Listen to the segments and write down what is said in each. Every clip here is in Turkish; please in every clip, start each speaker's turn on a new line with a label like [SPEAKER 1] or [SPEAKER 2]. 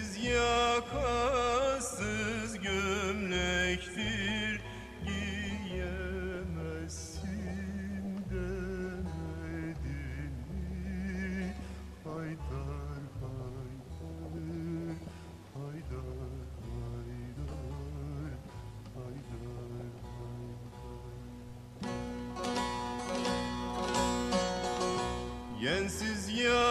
[SPEAKER 1] Elsiz yakasız gömlektir Giyemezsin demedin. Mi Haydar haydar Haydar haydar Haydar. Haydar Yensiz yakasız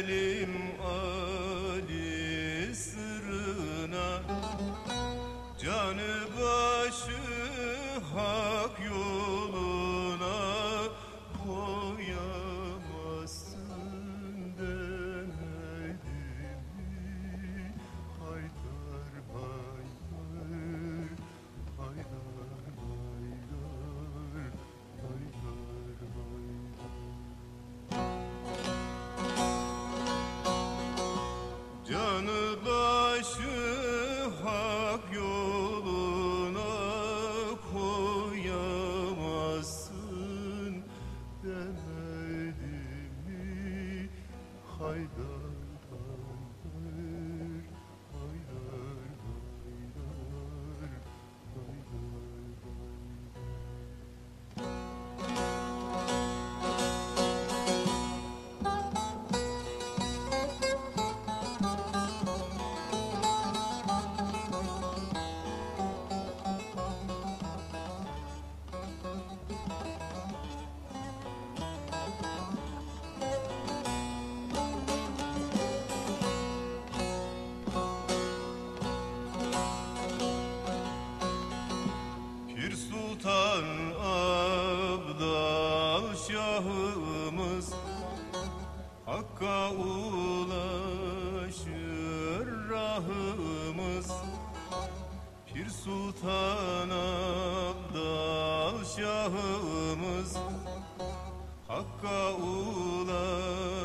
[SPEAKER 1] güzelim Tiger. Abdal Şahımız Hakka ulaşır rahımız. Pir Sultan Abdal Şahımız Hakka ulaşır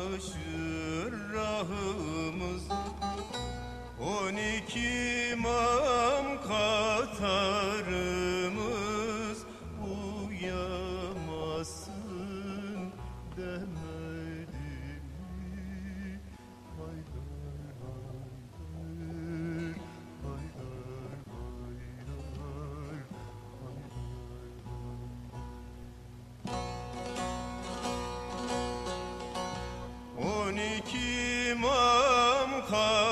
[SPEAKER 1] upon